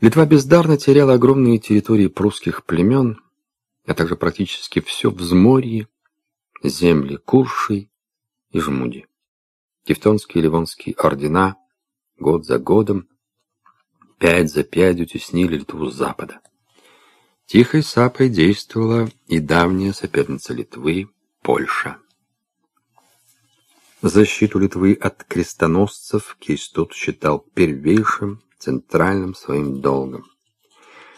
Литва бездарно теряла огромные территории прусских племен, а также практически все взморье, земли Куршей и Жмуди. Тевтонские и Ливонские ордена год за годом, пять за пятью теснили Литву с запада. Тихой сапой действовала и давняя соперница Литвы – Польша. Защиту Литвы от крестоносцев Кейстут считал первейшим центральным своим долгом.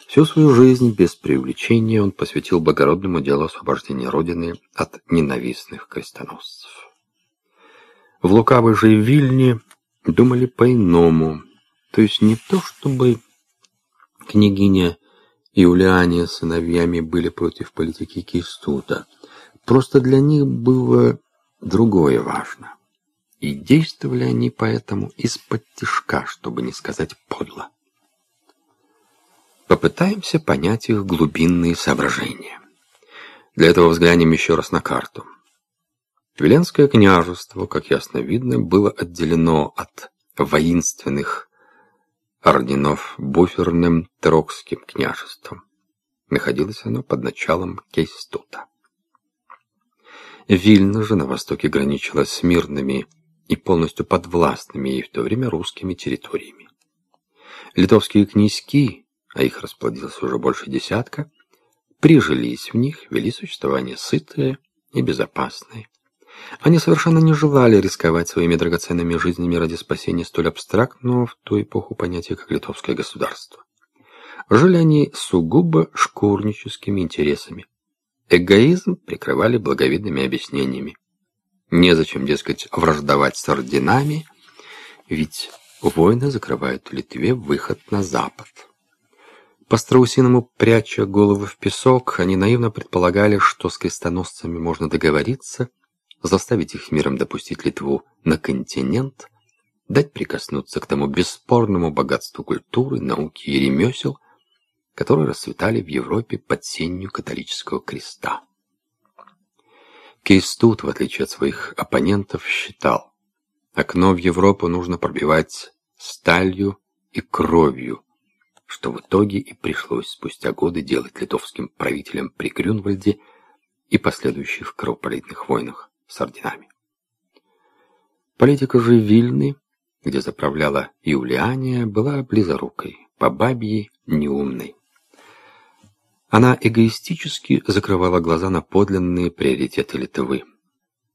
Всю свою жизнь без преувеличения он посвятил благородному делу освобождения Родины от ненавистных крестоносцев. В лукавой же Вильне думали по-иному, то есть не то, чтобы княгиня Юлиане с сыновьями были против политики Кистута, просто для них было другое важно. И действовали они поэтому из-под тишка, чтобы не сказать подло. Попытаемся понять их глубинные соображения. Для этого взглянем еще раз на карту. Веленское княжество, как ясно видно, было отделено от воинственных орденов буферным Трокским княжеством. Находилось оно под началом Кейстута. Вильна же на востоке граничила с мирными и полностью подвластными ей в то время русскими территориями. Литовские князьки, а их расплодилось уже больше десятка, прижились в них, вели существование сытое и безопасное. Они совершенно не желали рисковать своими драгоценными жизнями ради спасения столь абстрактного в ту эпоху понятия, как литовское государство. Жили они сугубо шкурническими интересами. Эгоизм прикрывали благовидными объяснениями. Незачем, дескать, враждовать с орденами, ведь войны закрывают Литве выход на запад. По страусиному пряча головы в песок, они наивно предполагали, что с крестоносцами можно договориться, заставить их миром допустить Литву на континент, дать прикоснуться к тому бесспорному богатству культуры, науки и ремесел, которые расцветали в Европе под сенью католического креста. Кейстут, в отличие от своих оппонентов, считал, окно в Европу нужно пробивать сталью и кровью, что в итоге и пришлось спустя годы делать литовским правителям при Грюнвальде и последующих кровопролитных войнах с орденами. Политика же Вильны, где заправляла Юлиания, была близорукой, по бабье неумной. Она эгоистически закрывала глаза на подлинные приоритеты Литвы.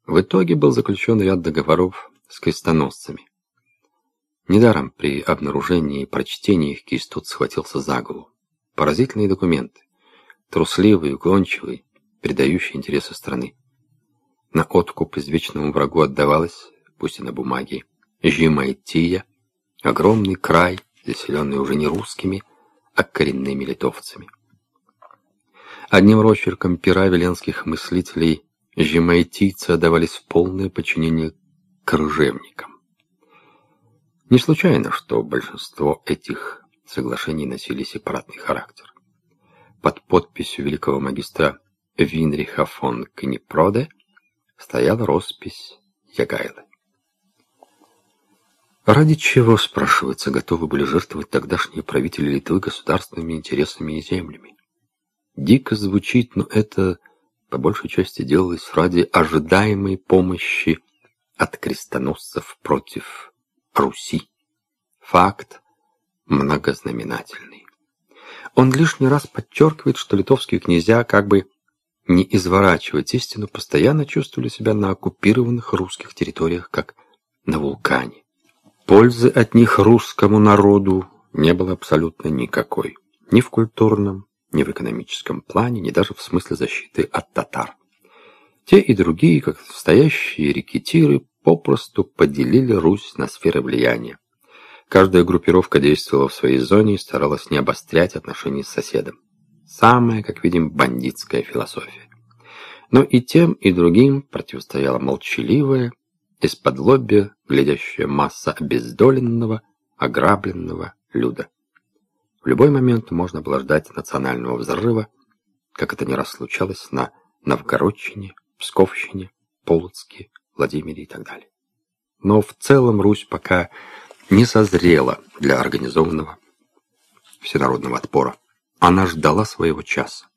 В итоге был заключен ряд договоров с крестоносцами. Недаром при обнаружении и прочтении их Кистут схватился за голову. Поразительные документы, трусливый, уклончивый, предающий интересы страны. На откуп извечному врагу отдавалась, пусть и на бумаге, Жимайтия, огромный край, заселенный уже не русскими, а коренными литовцами. Одним росчерком пера веленских мыслителей жемайтийцы отдавались в полное подчинение кружевникам. Не случайно, что большинство этих соглашений носили сепаратный характер. Под подписью великого магистра Винриха фон Книпроде стояла роспись Ягайлы. Ради чего, спрашивается, готовы были жертвовать тогдашние правители Литвы государственными интересами и землями? Дико звучит, но это по большей части делалось ради ожидаемой помощи от крестоносцев против Руси. Факт многознаменательный. Он лишний раз подчеркивает, что литовские князья, как бы не изворачивать истину, постоянно чувствовали себя на оккупированных русских территориях, как на вулкане. Пользы от них русскому народу не было абсолютно никакой. Ни в культурном, ни в экономическом плане, ни даже в смысле защиты от татар. Те и другие, как настоящие рекетиры, попросту поделили Русь на сферы влияния. Каждая группировка действовала в своей зоне и старалась не обострять отношения с соседом. Самая, как видим, бандитская философия. Но и тем, и другим противостояла молчаливая, из-под лобья глядящая масса обездоленного, ограбленного люда. В любой момент можно было ждать национального взрыва, как это не раз случалось на Новгородчине, Псковщине, Полоцке, Владимире и так далее. Но в целом Русь пока не созрела для организованного всенародного отпора. Она ждала своего часа.